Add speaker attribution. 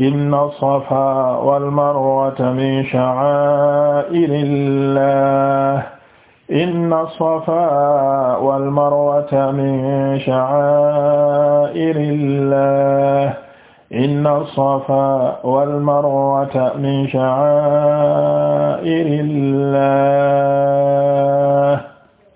Speaker 1: إن الصفا والمروة من شعائر الله إن الصفا والمروة من شعائر الله إن الصفا والمروة من شعائر